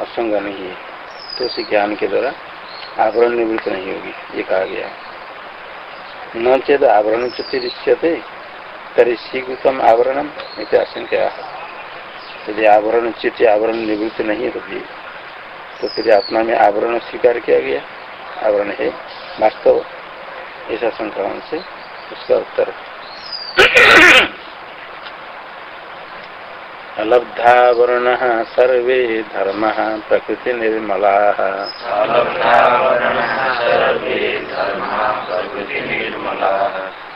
असंग नहीं है। तो उसी ज्ञान के द्वारा आवरण निवृत्त नहीं होगी, ये कहा गया न चेत आवरण चतुरिश्यते तरी शीघ्रतम आवरणम आशंका। यदि आवरण चित्त आवरण निवृत्त नहीं होगी तो फिर आत्मा में आवरण स्वीकार किया गया। आवरण है वास्तव। ऐसा संक्रमण से उसका उत्तर अलब्धावरण सर्वे धर्म प्रकृति निर्मला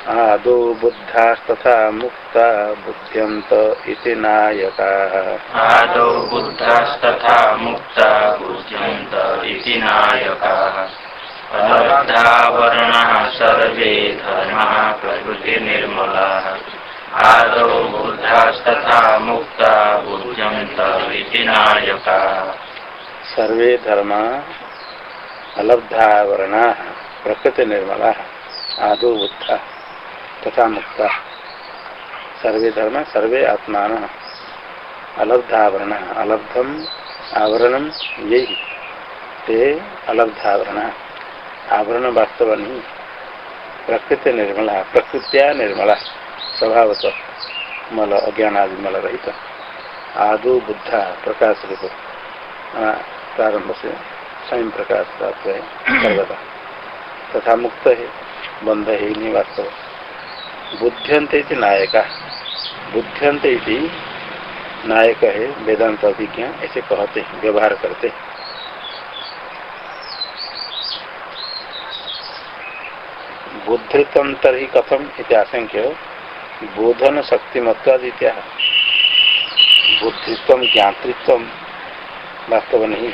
आदो बुद्धास्तथा मुक्ता बुद्ध्यंत इति नायका। आदौ बुद्धास्तथा मुक्ता बुद्ध्यंत इति नायका। अलब्धावरणः सर्वे धर्मः प्रकृतिनिर्मलाः। आदौ बुद्धास्तथा मुक्ता बुद्ध्यंत सर्वे धर्म अलब्धावरणा प्रकृति निर्मला आदो बुद्धा तथा मुक्ता। सर्वे धर्म, सर्वे आत्मान, अलब्धावरण अलब्धम आवरण यही ते अलब्धावरण, आवरण वास्तव नहीं। प्रकृति निर्मला प्रकृत्या निर्मला। स्वभावत मल अज्ञान आदि मल रहित। आदो बुद्धा प्रकाश रूप। प्रारंभ से स्वयं प्रकाश प्राप्त है, सर्वदा। तथा मुक्त है बंध है नहीं वास्तव बुद्ध्यंत नायका। बुद्ध्यंत नायक है, वेदांत अभिज्ञा, ऐसे कहते हैं व्यवहार करते। हैं बुद्धित्व तरी कथम इत्याशंक्य बोधन शक्ति शक्तिमत्वादित्या। बुद्धित्व, ज्ञातृत्व वास्तव नहीं।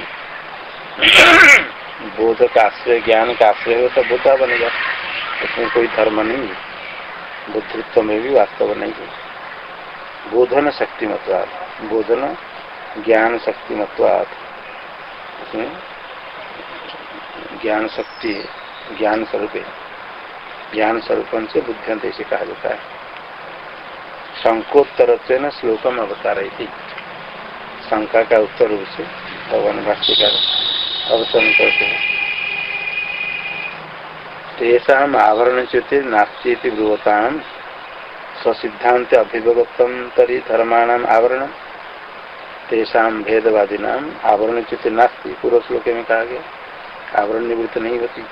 बोध का आश्रय, ज्ञान का आश्रय हो तो बुद्धा बनेगा। उसमें कोई धर्म नहीं है। बुद्धित्व में भी वास्तव नहीं है। बोधन शक्तिमत्वाद बोधन ज्ञान शक्तिमत्वाद उसमें ज्ञान शक्ति ज्ञान स्वरूप ज्ञान स्वरूपन से बुद्धियंत ऐसे कहा जाता है। शंकोत्तर श्लोकम अवता रही थी शंका का उत्तर रूप से भगवान भाष्यकार अवतरण करते हैं। तेषा आवरण च्युति नास्ती ब्रुवता स्वसिद्धांत अभिभगतम तरी धर्माण आवरण तेषा भेदवादीना आवरण च्युति नास्ती। पूर्व श्लोक में कहा गया, आवरण निवृत्त नहीं होती,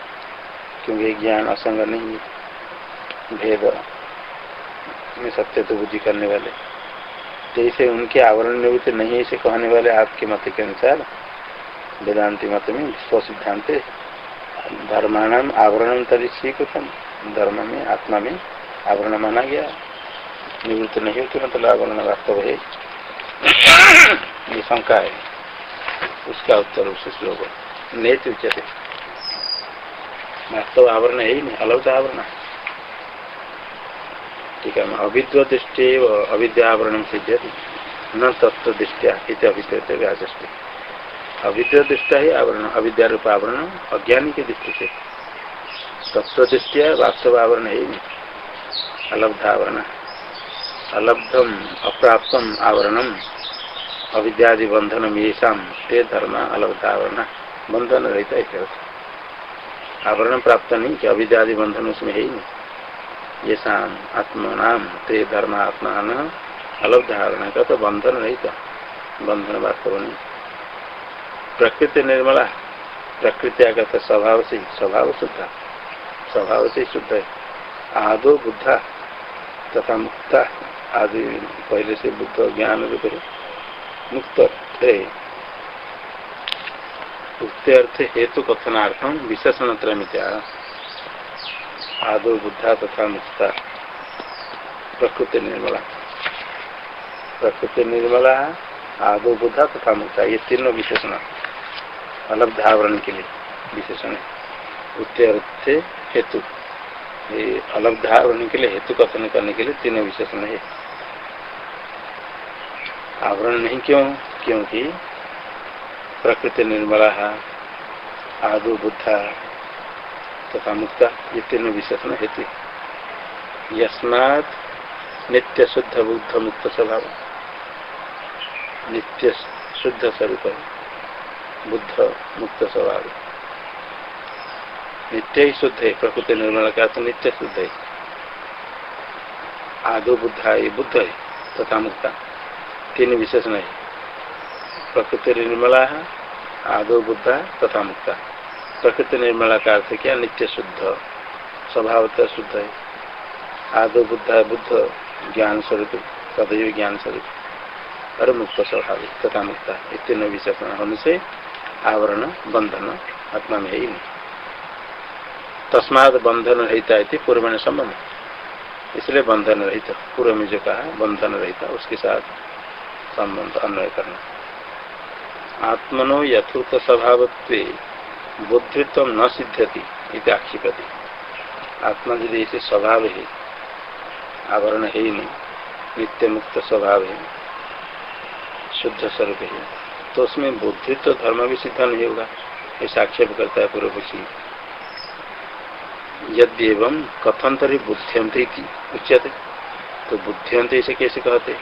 क्योंकि ज्ञान असंग नहीं है। भेद में सत्य तो बुद्धि करने वाले। जैसे उनके आवरण निवृत्त नहीं ऐसे कहने वाले आपके मत के अनुसार, वेदांति मत में स्व सिद्धांत, धर्माणाम आवरण तरी स्वीकृतम। धर्म में, आत्मा में आवरण माना गया। निवृत्त नहीं होती मतलब आवरण वास्तव है। ये शंका है। उसका उत्तर उस श्लोक नेत उच्चते वास्तव आवरण है ही नहीं अलग आवरण। ठीक है, अविद्व दृष्टि अविद्यावरण सिद्ध न तत्व दृष्टिया इत अविद्य दृष्टा ही आवरण अविद्या रूप आवरण अज्ञानी की दृष्टि से। तत्व दृष्टिया वास्तव आवरण है अलब्धावरण अलब्धम, अप्राप्तम आवरणम, अविद्यादि बंधनम ये ते धर्म अलब्धावरण बंधन रहता है आवरण प्राप्त नहीं कि अविद्यादि बंधन उसमें है ही नहीं। शाम आत्मनाम ते धर्म आत्मा न अलग धारणा का तो बंधन नहीं था बंधन वास्तव नहीं प्रकृति निर्मला प्रकृति आगत स्वभाव से स्वभाव शुद्ध स्वभाव से शुद्ध है आदो बुद्धा तथा मुक्ता, आदि पहले से बुद्ध ज्ञान रूप मुक्त थे। उक्त अर्थ हेतु कथनार्थम विशेषण त्रमित्या आदो बुद्धा तथा मुक्ता प्रकृति निर्मला प्रकृति निर्मला आदो बुद्धा तथा मुक्ता ये तीनों विशेषण अलग धावरण के लिए विशेषण है अर्थ हेतु ये अलग धावरण के लिए हेतु कथन करने के लिए तीनों विशेषण है आवरण नहीं क्यों क्योंकि प्रकृति निर्मला आदो बुद्धा तथा मुक्ता, ये तीनों विशेषण हेतु यस्मात नित्य शुद्ध बुद्ध मुक्त स्वभाव नित्य शुद्ध स्वरूप बुद्ध मुक्त स्वभाव नित्य ही शुद्ध है प्रकृति निर्मल का तो नित्य शुद्ध है। आदो बुद्ध ये बुद्ध है तथा मुक्ता। तीन विशेषण है। प्रकृति निर्मला आदो बुद्धा तथा मुक्ता। प्रकृति निर्मला का अर्थ क्या नित्य शुद्ध? स्वभावतः शुद्ध है। आदो बुद्धा बुद्ध ज्ञान स्वरूप सदैव ज्ञान स्वरूप और मुक्त स्वाभाविक तथा मुक्ता इतने विशेषण होने से आवरण, बंधन आत्मा में है ही नहीं। तस्माद बंधन रहता है पूर्व में संबंध इसलिए बंधन रहित पूर्व में जो कहा, बंधन रहता, उसके साथ संबंध अन्वय करना। आत्मनो यथोक्त स्वभाव बुद्धित्व न सिद्ध्यति इति आक्षिपति आत्मा यदि ऐसे स्वभाव है आवरण है ही नहीं नित्य मुक्त स्वभाव है शुद्ध स्वरूप है तो उसमें बुद्धित्व धर्म भी सिद्ध नहीं होगा ऐसा आक्षेप करता है पूर्व पक्षी यद्यम कथन तरी बुद्धियंत उच्यते तो बुद्धियंत इसे कैसे कहते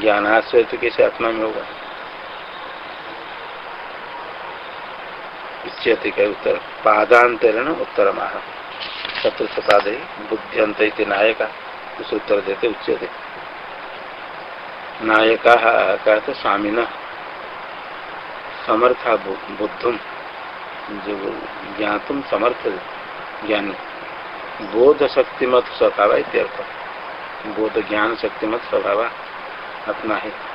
ज्ञानाश्रय तो कैसे आत्मा में होगा उच्यते का उत्तर पादांतरण उत्तर माह चतुर्थ पाद बुद्धियंत नायका, उस उत्तर देते उच्यते। नायका कहते स्वामी न समर्था बुद्धुम, जो ज्ञातुम समर्थ ज्ञानी। बोध शक्तिमत स्वभाव इत्यर्थ। बोध ज्ञान शक्तिमत स्वभाव आत्मा है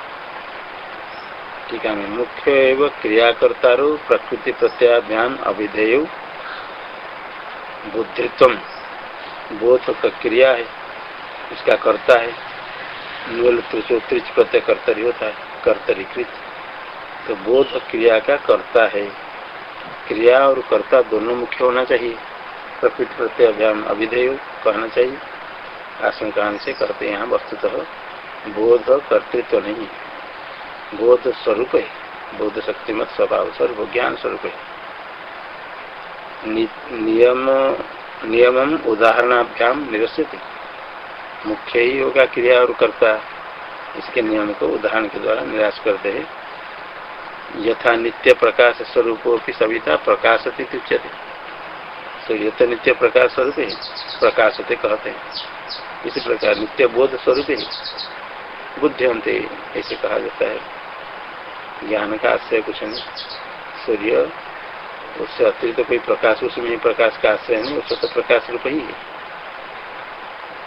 ठीक है मुख्य एवं क्रियाकर्ता प्रकृति प्रत्याभ्यान अभिधेय बुद्धित्व बोध का क्रिया है, उसका कर्ता है। न्यूल त्रिच प्रत्यय कर्तरी होता है, कर्तरीकृत। तो बोध क्रिया का कर्ता है। क्रिया और कर्ता दोनों मुख्य होना चाहिए। प्रकृति प्रत्यय अभियान अभिधेय कहना चाहिए। आशंका से करते यहाँ वस्तुतः बोध कर्तृत्व नहीं बोध स्वरूप है। बोध शक्तिमत स्वभाव स्वरूप, ज्ञान स्वरूप है। नियम उदाहरणाभ्याम निरसित मुख्य ही होगा क्रिया और कर्ता इसके नियम को उदाहरण के द्वारा निराश करते हैं। यथा नित्य प्रकाश स्वरूप की सविता प्रकाशती उच्यते सूर्य तो नित्य प्रकाश स्वरूप है, प्रकाशते कहते हैं। इसी प्रकार नित्य बोध स्वरूप है। बुद्धिंते ऐसे कहा जाता है। ज्ञान का आश्रय कुछ नहीं। सूर्य, उससे अतिरिक्त तो कोई प्रकाश उसमें प्रकाश का आश्रय नहीं, उससे तो प्रकाश रूप ही है।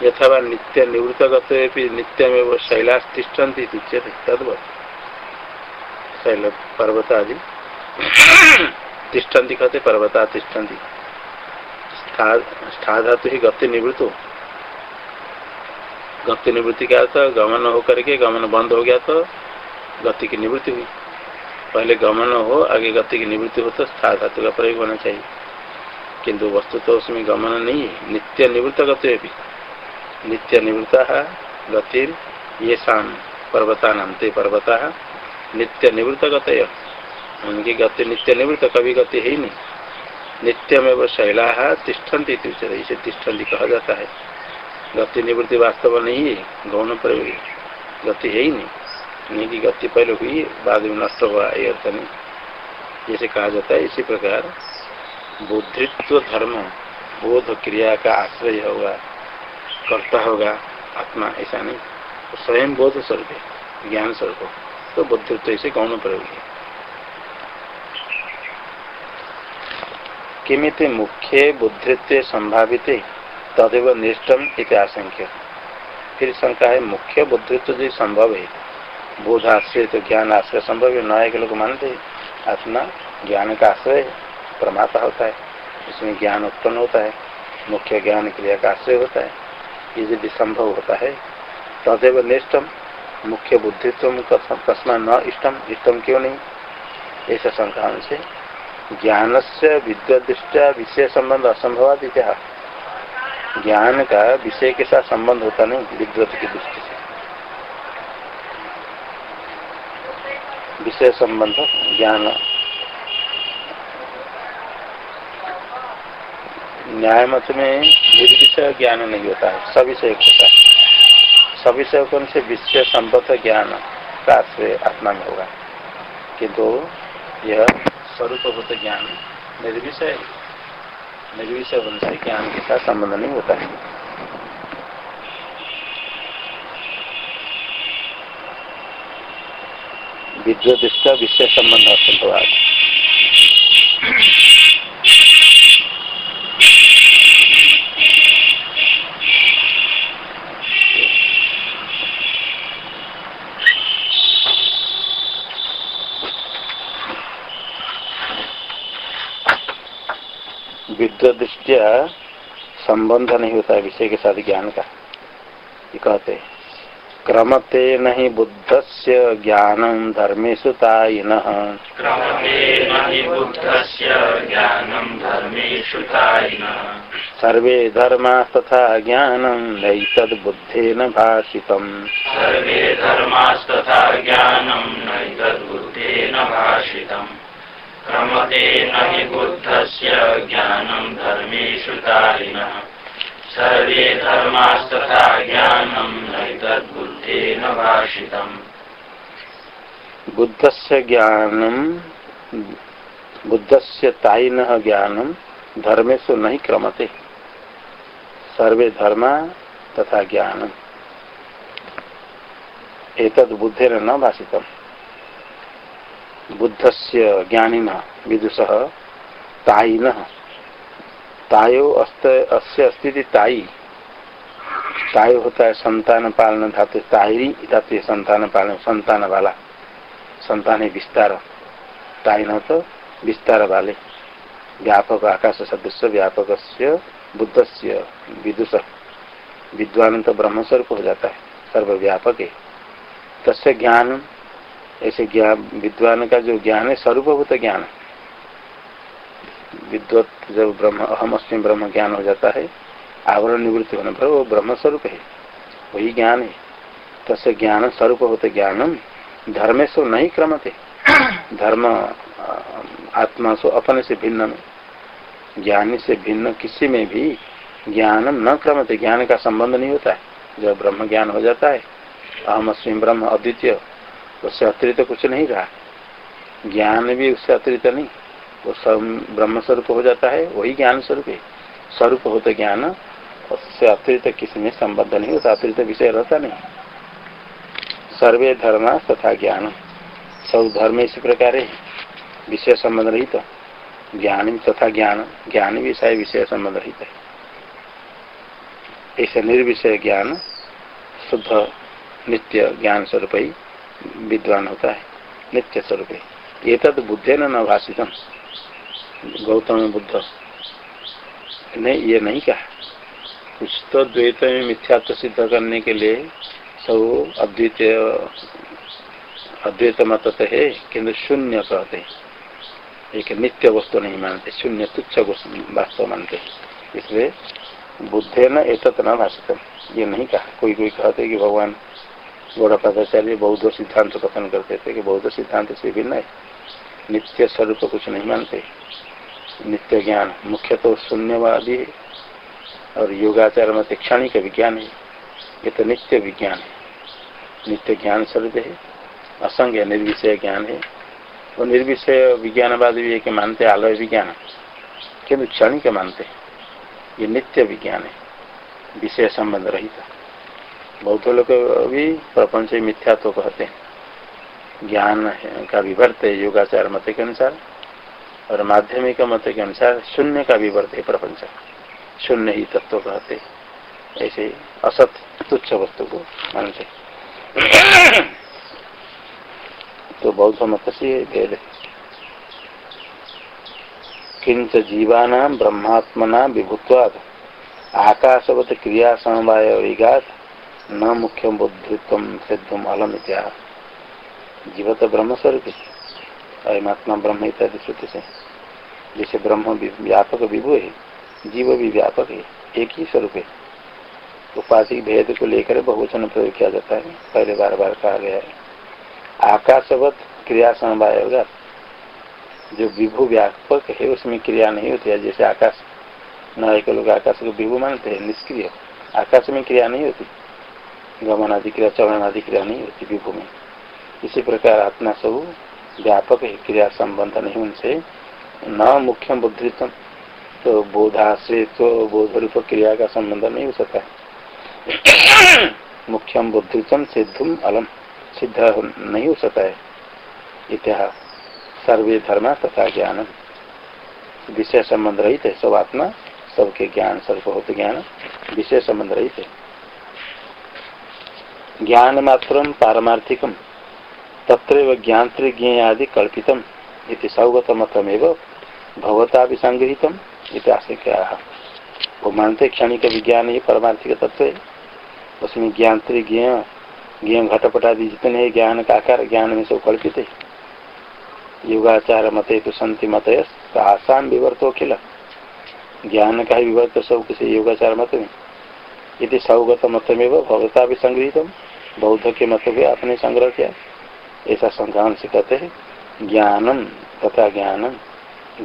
यथावा नित्य निवृत्त गति नित्य में वो शैलाश तिष्ठन्ति उच्यते तदवत। शैल पर्वत आदि तिष्ठन्ति कहते पर्वता तिष्ठन्ति। स्था धातु ही गति निवृत्त। हो गति निवृत्ति क्या था गमन होकर करके गमन बंद हो गया तो गति की निवृत्ति हुई। पहले गमन हो, आगे गति की निवृत्ति हो तो स्था धातु का प्रयोग होना चाहिए। किंतु वस्तु तो उसमें गमन नहीं है, नित्य निवृत्त गति भी। नित्य निवृत्ता गति ये शाम पर्वता नाम ते पर्वता नित्य निवृत्त गत उनकी गति नित्य निवृत्त, कभी गति है ही नहीं। नित्य में वो शैला तिष्ठन्ति इसे तिष्ठन्ति कहा जाता है। गति निवृत्ति वास्तव नहीं है, गौण प्रयोग गति है ही नहीं। की गति पहले हुई, बाद में नष्ट हुआ ये अर्थ नहीं जैसे कहा जाता है, इसी प्रकार बुद्धित्व धर्म, बोध क्रिया का आश्रय होगा, कर्ता होगा, आत्मा, ऐसा नहीं। तो स्वयं बोध स्वरूप ज्ञान स्वरूप तो बुद्धित्व ऐसे गौण प्रयोग है? किमित मुख्य बुद्धित्व संभावित, तदेव निष्ठम इत आशंक्य। फिर शंका है, मुख्य बुद्धित्व जो संभव है बोध आश्रय तो ज्ञान आश्रय संभव है? नए के लोग मानते आत्मा ज्ञान का आश्रय प्रमाता होता है। इसमें ज्ञान उत्पन्न होता है। मुख्य ज्ञान क्रिया का आश्रय होता है। ये यदि संभव होता है, तदेव निष्ठम मुख्य बुद्धित्व कस्मा न इष्टम। इष्टम क्यों नहीं? ऐसा शंका से ज्ञान से विद्वदृष्टा विषय संबंध असंभव ज्ञान का विषय के साथ संबंध होता नहीं, विद्वत की दृष्टि से। विषय संबंध ज्ञान। न्याय मत में निर्विषय ज्ञान नहीं होता है सविषय होता है। सविषय कौन से? विषय संबद्ध ज्ञान का आश्रय आत्मा में होगा। किंतु यह स्वरूपभूत ज्ञान, निर्विषय निर्विषय होने से? ज्ञान के साथ संबंध नहीं होता है। विद्युत विषय संबंध असंतवाद विद्युत दृष्टिया संबंध नहीं होता विषय के साथ ज्ञान का। ये कहते क्रमते नहीं बुद्ध से ज्ञान धर्मेशु ताइन सर्वे धर्मा तथा ज्ञान नैतद्बुद्धेन भाषित सर्वे धर्मास्तथा ज्ञानम नैतद्बुद्धेन भाषितम्। क्रमते न धर्मेशु सर्वे धर्मास्तथा ज्ञानम नैतद्बुद्धेन भाषितम्। बुद्ध से ज्ञानम बुद्ध से ताइन ज्ञानम धर्मेशु नहीं क्रमते। सर्वे धर्म तथा ज्ञान एतद बुद्धेन न भाषित बुद्ध से ज्ञानिन विदुष ताइन। तायो अस्य अस्थिति ताई। तायो होता है संतान पालन धातु ताहिरी धातु संतान पालन संतान वाला संतान है, विस्तार। ताइन तो विस्तार वाले। व्यापक आकाश सदृश व्यापक से बुद्ध से विदुष। विद्वान तो ब्रह्मस्वरूप हो जाता है, सर्वव्यापक है। तस्य ज्ञान, ऐसे ज्ञान, विद्वान का जो ज्ञान है, स्वरूपभूत ज्ञान। विद्वत जब ब्रह्म, अहम अस्म ब्रह्म ज्ञान हो जाता है, आवरण निवृत्ति होने पर वो ब्रह्मस्वरूप है। वही ज्ञान है। तस्य ज्ञान स्वरूप होते ज्ञानम। धर्म सो नहीं क्रमते। धर्म आत्मा सो अपने से भिन्न में। ज्ञान से भिन्न किसी में भी ज्ञान न क्रमते। ज्ञान का संबंध नहीं होता है। जब ब्रह्म ज्ञान हो जाता है, अहम अस्म ब्रह्म अद्वितीय, उससे अतिरिक्त कुछ नहीं रहा। ज्ञान भी उससे अतिरिक्त नहीं। वो सब ब्रह्म स्वरूप हो जाता है, वही ज्ञान स्वरूप है। स्वरूप होता ज्ञान, उससे अतिरिक्त किसी में संबद्ध नहीं होता, अतिरिक्त विषय रहता नहीं। सर्वे धर्म तथा ज्ञान सब धर्म इसी प्रकार विषय संबंध रहित। तो। ज्ञान तथा ज्ञान ज्ञान विषय विषय संबंध रहित है। ऐसे निर्विषय ज्ञान, शुद्ध, नित्य ज्ञान स्वरूप ही विद्वान होता है। नित्य स्वरूप। ये तद बुद्धे न भाषित गौतम बुद्ध ने ये नहीं कहा। कुछ तो द्वैत में मिथ्यात्व सिद्ध करने के लिए सब अद्वितीय, अद्वैत मत तो है किंतु शून्य कहते एक नित्य वस्तु नहीं मानते, शून्य तुच्छ वास्तव मानते इसलिए बुद्धे न एक न भाषित ये नहीं कहा। कोई कोई कहते कि भगवान गौड़पादाचार्य बौद्ध सिद्धांत कथन करते थे कि बौद्ध सिद्धांत से भिन्न है। नित्य स्वरूप कुछ नहीं मानते। नित्य ज्ञान मुख्य तो शून्यवादी है और योगाचार मत क्षणिक विज्ञान है। ये तो नित्य विज्ञान है। नित्य ज्ञान स्वरूप है असंग निर्विषय ज्ञान है। वो निर्विषय विज्ञानवाद भी एक मानते आलय विज्ञान। किन्तु क्षणिक मानते ये नित्य विज्ञान है, विषय संबंध रहित। बहुत लोग भी प्रपंच मिथ्या तो कहते हैं। ज्ञान का विवर्त है, योगाचार मत के अनुसार, और माध्यमिक मत के अनुसार शून्य का विवर्त है प्रपंच। शून्य ही तत्व कहते ऐसे असत तुच्छ वस्तु को मानते तो बौद्ध मत से भेद किंच जीवाना ब्रह्मात्मना विभुत्वाद। आकाशवत क्रिया समवाय विघात। न मुख्य बुद्धित्व सिद्धम अलम इत्या। जीव तो ब्रह्म स्वरूप अयमात्मा ब्रह्म इत्यादि श्रुति से। जैसे ब्रह्म व्यापक विभु है, जीव भी व्यापक है, एक ही स्वरूप है। उपाधि भेद को लेकर बहुवचन प्रयोग किया जाता है। पहले बार बार कहा गया है। आकाशवत क्रिया समवाय होगा। जो विभु व्यापक है, उसमें क्रिया नहीं होती है। जैसे आकाश, न एक लोग आकाश को विभु मानते हैं, निष्क्रिय। आकाश में क्रिया नहीं होती। गमन आदि क्रिया चलन आदि क्रिया नहीं होती विभू में। इसी प्रकार आत्मा सब व्यापक है, क्रिया संबंध नहीं उनसे। न मुख्यम बुद्धित्व तो बोधाश्रय तो बोध रूप क्रिया का संबंध नहीं हो सकता। मुख्यम बुद्धित्व सिद्धुम अलम। सिद्ध नहीं हो सकता है इतिहास सर्वे धर्म तथा ज्ञान विषय संबंध रहित है सब आत्मा सबके ज्ञान, सर्वभूत ज्ञान विषय संबंध रहित है ज्ञान मात्र पारमार्थिकम तत्र ज्ञातृज्ञ आदि कल्पितम इति सौगत मतमेव भगवता भी संग्रहितम आशंका वो मानते क्षणिक विज्ञान ही परमार्थिक तत्व है उसमें ज्ञातृज्ञ ज्ञ घटपटादि जितने ज्ञान का आकार, ज्ञान में सब कल्पित है। युगाचार मत तो संति मत आसाम हो खिल। ज्ञान का ही विवर्त सब किसी योगाचार मत में। यदि सौगत मत में भगवता भी संग्रहित बौद्ध के मत भी आपने संग्रह किया। ऐसा संग्रहण से कहते हैं, ज्ञानम तथा ज्ञानम।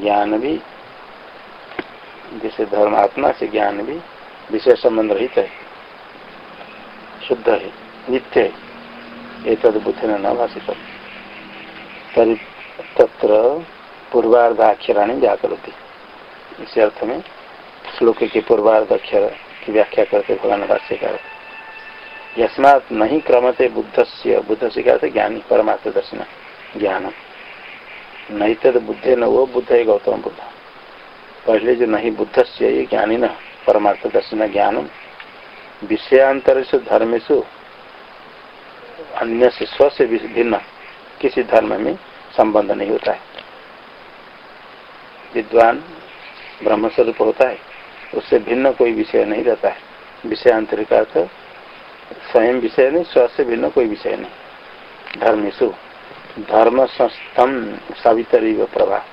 ज्ञान भी, जैसे धर्मात्मा से ज्ञान भी विशेष संबंध रहित है। शुद्ध है, नित्य है। एक बुद्धि न भाषित तरी तत्र पूर्वार्धाक्षराणी व्याकरती। इस अर्थ में श्लोक के पूर्वार्ध अक्षर की व्याख्या करते भगवान भाष्यकार। यस्मात नहीं क्रमते बुद्ध से बुद्ध से कहते ज्ञानी परमात्म दर्शन ज्ञान नहीं तो बुद्धे न वो, बुद्ध है गौतम बुद्ध। पहले जो नहीं बुद्ध से ये ज्ञानी न, परमार्थ दर्शन ज्ञान विषयांतर से धर्मेशु अन्य से स्व से भिन्न किसी धर्म में संबंध नहीं होता है। विद्वान ब्रह्म स्वरूप होता है, उससे भिन्न कोई विषय नहीं रहता है। विषयांतरिक का स्वयं विषय नहीं स्व से भिन्न कोई विषय नहीं। धर्मेशु धर्म संस्थम सवितरी व प्रभा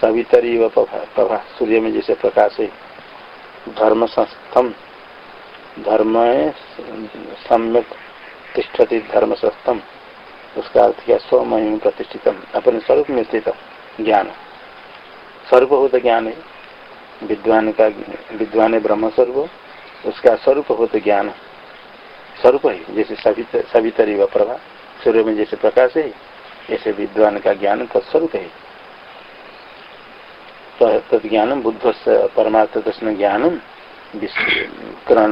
सवितरी व प्रभा, सूर्य में जैसे प्रकाश है धर्म संस्थम धर्म सम्यक तिष्ठति धर्म सस्तम उसका अर्थ क्या स्वमय प्रतिष्ठित अपने स्वरूप में स्थित ज्ञान। स्वरूप होता ज्ञान है। विद्वान का, विद्वान है ब्रह्म स्वरूप। उसका स्वरूप होता ज्ञान। स्वरूप है, जैसे सभी सवितरी व प्रभा। सूर्य में जैसे प्रकाश है, ऐसे विद्वान का ज्ञान तत्स्वरूप है। तो ज्ञान बुद्ध परमार्थ दर्शन ज्ञानम।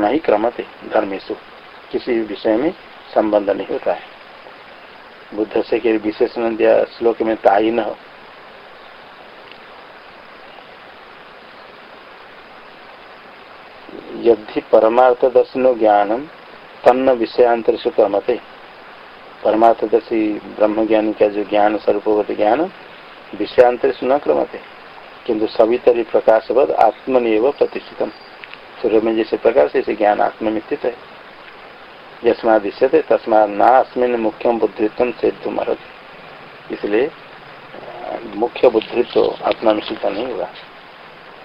ही क्रमते धर्मेशु। किसी भी विषय में संबंध नहीं होता है। बुद्ध से के विशेषण दिया श्लोक में ताई न हो। यदि परमार्थ दर्शन ज्ञानम, तन्न विषयांतर से क्रमते। परमार्थदर्शी ब्रह्म ज्ञानी का जो ज्ञान स्वरूपवत ज्ञान विषयांतर से न क्रमते, किंतु सवितरी प्रकाशवद आत्मनिव प्रतिष्ठित सूर्य में जैसे प्रकाश ऐसे ज्ञान आत्म में स्थित है दृश्यते तस्मा नास्मिन मुख्य बुद्धित्व से तुमरत इसलिए मुख्य बुद्धित्व आत्मा में नहीं हुआ।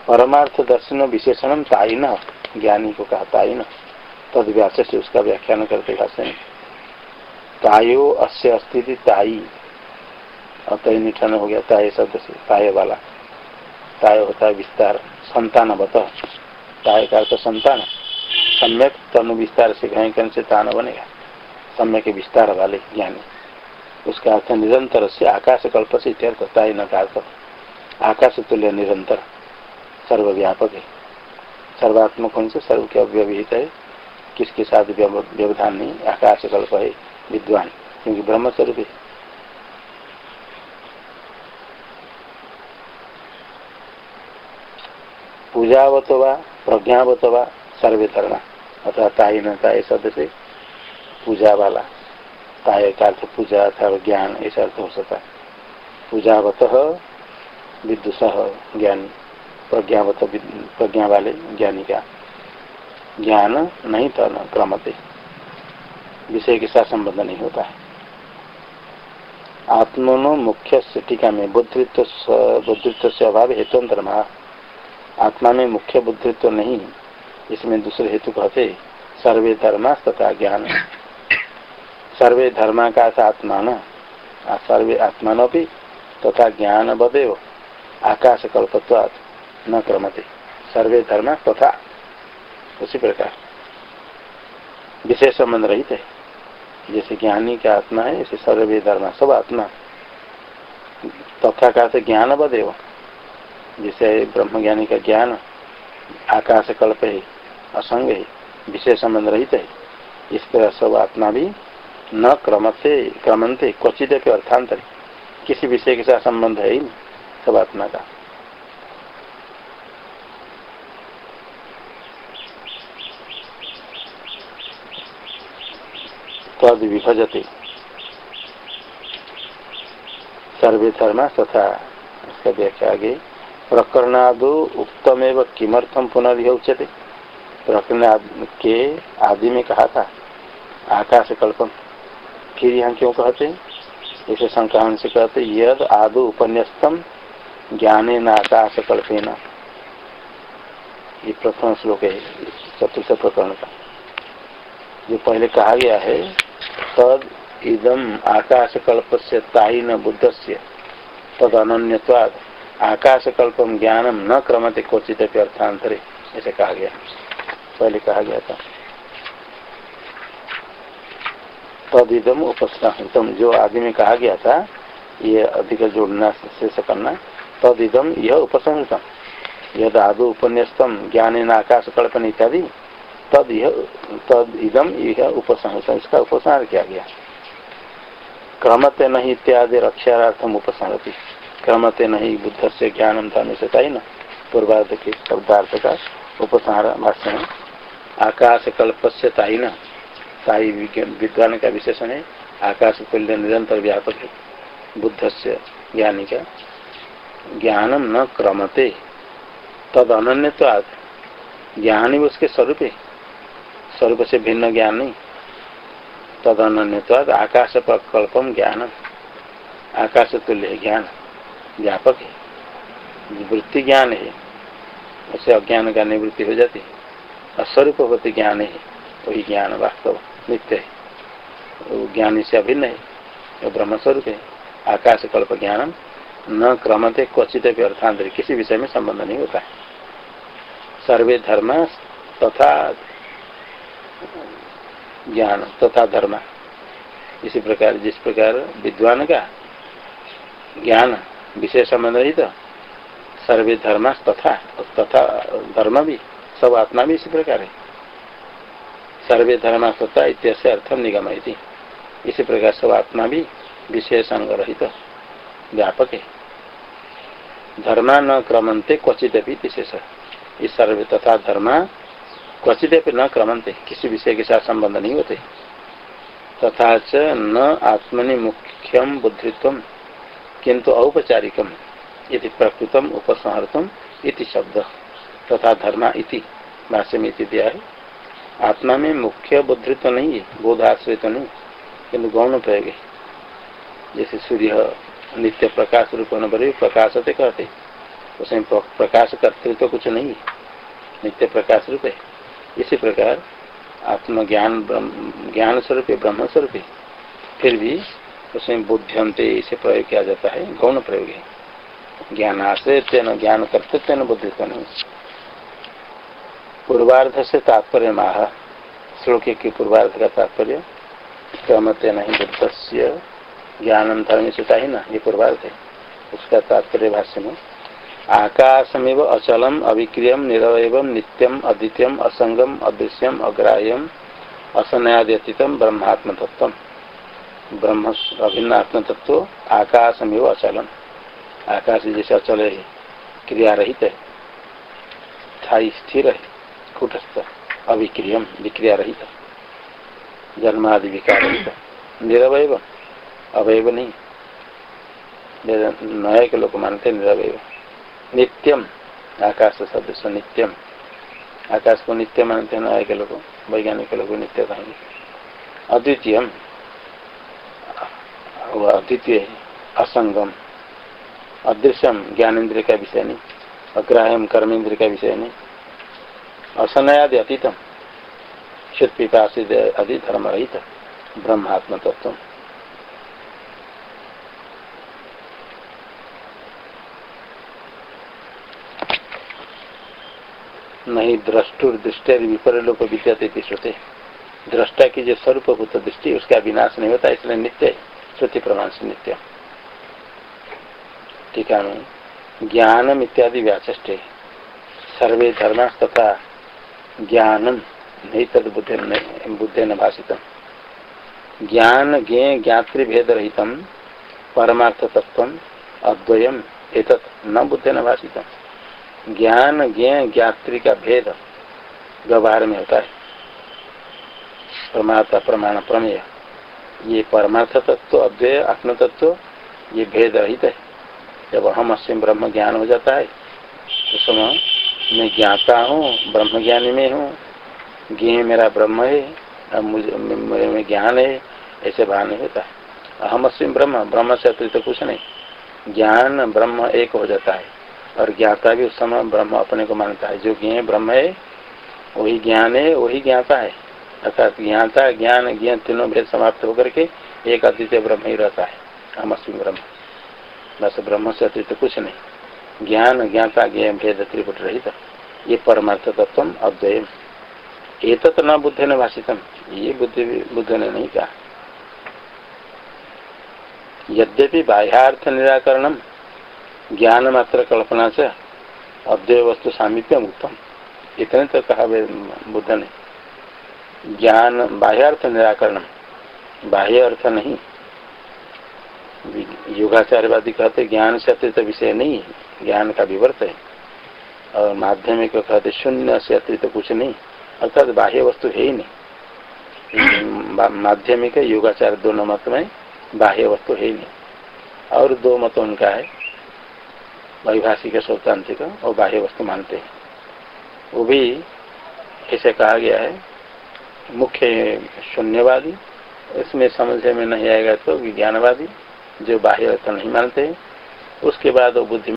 परमार्थ दर्शन विशेषण ताई न ज्ञानी को कहा ताई न तद व्यास से उसका व्याख्यान करते भाषण तायो अस्य अस्थिति ताई। अतः निठन हो गया, ताय शब्द से, ताय वाला। ताय होता है विस्तार संतान ताय का अर्थ संतान सम्यक तनु विस्तार से ग्रहण करने से तान बनेगा। सम्यक विस्तार वाले ज्ञानी। उसका अर्थ निरंतर से आकाश कल्प से इत्यर्थ ताई न का आकाश तुल्य निरंतर, सर्वव्यापक है। सर्वात्मक से सर्व के अव्यवहित है। किसके साथ व्यवधान नहीं, आकाश कल्प है, विद्वान। क्योंकि ब्रह्म स्वरूप है। पूजावत व, प्रज्ञावत व सर्वे धर्म अथवा ताई न ताय शब्द से पूजा वाला ताय का अर्थ पूजा अथवा ज्ञान ऐसा अर्थ हो सकता है। पूजावत विदुष ज्ञानी, प्रज्ञावत प्रज्ञा वाले ज्ञानी का ज्ञान नहीं तो क्रमते। विषय के साथ संबंध नहीं होता है। आत्मनो मुख्य टीका में बुद्धित्व बुद्धित्व से अभाव हेतुअंतर आत्मा में मुख्य बुद्धित्व नहीं, इसमें दूसरे हेतु कहते, सर्वे धर्मा तथा ज्ञान। सर्वे धर्मा का आत्मान सर्वे आत्मान भी तथा ज्ञान बदेव आकाश कल्पत्वात् न क्रमते। सर्वे धर्म तथा। उसी प्रकार। विशेष संबंध रहित है। जैसे ज्ञानी का आत्मा है ऐसे सर्वे धर्म, सब आत्मा। तथा का ज्ञान बदेव जिसे ब्रह्म ज्ञानी का ज्ञान, आकाश कल्प है, असंग है, विषय संबंध रहित है। इस तरह सब आत्मा भी न क्रम क्रमते क्रमते क्वचित के अर्थांतर, किसी विषय के साथ संबंध है ही सब आत्मा का। तद विभजते। सर्वे धर्म तथा इसका व्याख्या आगे। प्रकरणादो उत्तम एवं किमर्थम पुनर् उच्यते प्रकरण के आदि में कहा था आकाश कल्पम फिर यहाँ क्यों कहते हैं? इसे संक्रांत से कहते यद आदो उपन्यस्तम ज्ञाने न आकाश कल्पेना ये प्रथम श्लोक है, चतुर्थ प्रकरण का। जो पहले कहा गया है, तद इदम आकाश कल्प से ताई न बुद्ध से तद अन्यवाद आकाश कल्पम ज्ञानम न क्रमते क्वचित अर्थांतरे ऐसे कहा गया। पहले कहा गया था। तद इदम उपस्थितम जो आदि में कहा गया था, ये अधिक जोड़ना, शेष करना तद इदम यह उपसंहतम। यद आदि उपन्यास्तम ज्ञान आकाश कल्पन इत्यादि, तद यह तद यह उपसंहतम, इसका उपसंहार किया गया। क्रमते नहीं इत्यादि रक्षार्थम उपसंहति। क्रमते नहीं बुद्ध से ज्ञानम धर्म से ही न पूर्वार्ध के शब्दार्थ का उपसंहार भाष्य में आकाश कल्प से ताई न ताई विद्वान का विशेषण है आकाश तुल्य निरंतर व्यापक। है बुद्ध से ज्ञानी का ज्ञानम न क्रमते। तद अन्य तो ज्ञान ही उसके स्वरूप। है स्वरूप से भिन्न ज्ञान नहीं। तद अन्यवाद आकाश पर कल्पम ज्ञान आकाश तुल्य ज्ञान व्यापक है। वृत्ति ज्ञान है। उसे अज्ञान का निवृत्ति हो जाती है। अस्वरूप होती ज्ञान है। वही ज्ञान वास्तव नित्य है। वो ज्ञान से अभिन्न है। वो ब्रह्मस्वरूप है। आकाश कल्प ज्ञान न क्रमते क्वचित भी अर्थांतर किसी विषय में संबंध नहीं होता है। सर्वे धर्म तथा ज्ञान तथा धर्म। इसी प्रकार जिस प्रकार विद्वान का ज्ञान विषय संबंध रही तो सर्वे धर्म तथा तथा धर्म भी, सब आत्मा भी इसी प्रकार है। सर्वे धर्म तथा इत्यस्य अर्थम निगम इसी प्रकार सब आत्मा भी विषय संग रहित व्यापक है। धर्मा न क्रमंते क्वचित भी विशेष। इस सर्वे तथा धर्मा क्वचित न क्रमंते किसी विषय के साथ संबंध नहीं होते। तथा च न आत्मनि मुख्यम बुद्धित्व किंतु औपचारिकम यदि प्रकृतम उपसंहर्तम इति शब्द तथा धर्मा इति भाष्य में दिया है। आत्मा में मुख्य बुद्धित्व नहीं है बोधाश्रित नहीं किन्तु गौण प्रयोग है। जैसे सूर्य नित्य प्रकाश रूप प्रकाशते कहते, उसमें प्रकाश कर्तृत्व तो कुछ नहीं है, नित्य प्रकाश रूप है। इसी प्रकार आत्मज्ञान ज्ञान स्वरूप ब्रह्म स्वरूप फिर भी उसमें बुद्धियंते इसे प्रयोग किया जाता है। गौण प्रयोग है। ज्ञान आश्रय तेन, ज्ञान करते तेन बुद्धित्व नहीं पूर्वार्ध से तात्पर्य माह श्लोक के पूर्वार्ध का तात्पर्य, क्रमते नहीं बुद्ध से ज्ञान धर्म से ही ना, ये पूर्वार्ध है। उसका तात्पर्य भाष्य में, आकाशमेव अचलम अभिक्रियम निरवय नित्यम, अद्वितीयम असंगम अदृश्यम, अग्राह्यम, असनयाद्यतीतम ब्रह्मात्म तत्व ब्रह्म अभिन्न आत्म तत्व आकाशमेव अचलम आकाश जैसे अचल है क्रिया रहित है। स्थायी, स्थिर है। कुटस्थ, अभिक्रियम विक्रिया रहित जन्मादि विकार रहित निरवय अवयव नहीं। नए के लोग मानते निरवय नित्यम, आकाश सदस्य नित्यम। आकाश को नित्य मानते हैं नए के लोग, वैज्ञानिक लोग नित्य कहेंगे। अद्वितीय वह अद्वितीय असंगम। अदृश्यम ज्ञानेन्द्र का विषय नहीं, अग्राह्यम कर्मेंद्र का विषय नहीं। असनयादि अतीतम, शुद्ध पिपासित अधि धर्म रहित ब्रह्मात्म तत्व नहीं, द्रष्टुर दृष्टि विपर लोग विद्यते श्रुते की जो स्वरूपभूत दृष्टि, उसका विनाश नहीं होता, इसलिए नित्य श्रुति प्रमाण से नित्य। टीका में ज्ञानम इत्यादि व्याचे सर्वे धर्म तथा ज्ञानम नहीं तद बुद्धि न भाषित ज्ञान ज्ञे ज्ञातृ भेद रहित परमार्थ तत्व अद्वयम एक न बुद्धि न भाषित ज्ञान ज्ञ ज्ञात्री का भेद व्यवहार में होता है। प्रमाता प्रमाण प्रमेय। ये परमार्थ तत्व अद्वय आत्म तत्व ये भेद रहित है। जब हम असीम ब्रह्म ज्ञान हो जाता है तो समय मैं ज्ञाता हूँ ब्रह्म ज्ञानी में हूँ, ज्ञ मेरा ब्रह्म है, अब मुझे, मेरे में ज्ञान है, ऐसे भान नहीं होता है। हम असीम ब्रह्म ब्रह्म से अतिरिक्त कुछ नहीं। ज्ञान ब्रह्म एक हो जाता है, और ज्ञाता भी उस समय ब्रह्म अपने को मानता है। जो ज्ञ ब्रह्म है, वही ज्ञान है, वही ज्ञाता है। अर्थात ज्ञाता ज्ञान ज्ञान तीनों भेद समाप्त होकर के एक अद्वितीय ब्रह्म ही रहता है। हम असीम ब्रह्म। बस ब्रह्म से अतिरिक्त कुछ नहीं। ज्ञान, ज्ञाता, ज्ञ, भेद, त्रिपुट रहित। ये परमार्थ तत्व अद्वय ये तो न बुद्ध ने भाषितम। ये बुद्धि बुद्ध ने नहीं कहा। यद्यपि बाह्यार्थ निराकरण ज्ञान मात्र कल्पना से अद्वय वस्तु सामिप्य उत्तम। इतने तो कहा बुद्ध ने। ज्ञान, बाह्य अर्थ निराकरण। बाह्य अर्थ नहीं। योगाचार्यवादी कहते ज्ञान से अतिरिक्त विषय नहीं है। ज्ञान का विवर्त है। और माध्यमिक कहते शून्य से अतिरिक्त कुछ नहीं। अर्थात बाह्य वस्तु है ही नहीं। माध्यमिक योगाचार दोनों मत में बाह्य वस्तु है ही नहीं। और दो मत उनका है। वैभाषिक स्वतांत्रिक और बाह्य वस्तु मानते हैं। वो भी ऐसे कहा गया है मुख्य शून्यवादी। इसमें समझ में नहीं आएगा तो विज्ञानवादी, जो बाह्य नहीं मानते। उसके बाद वो बुद्धि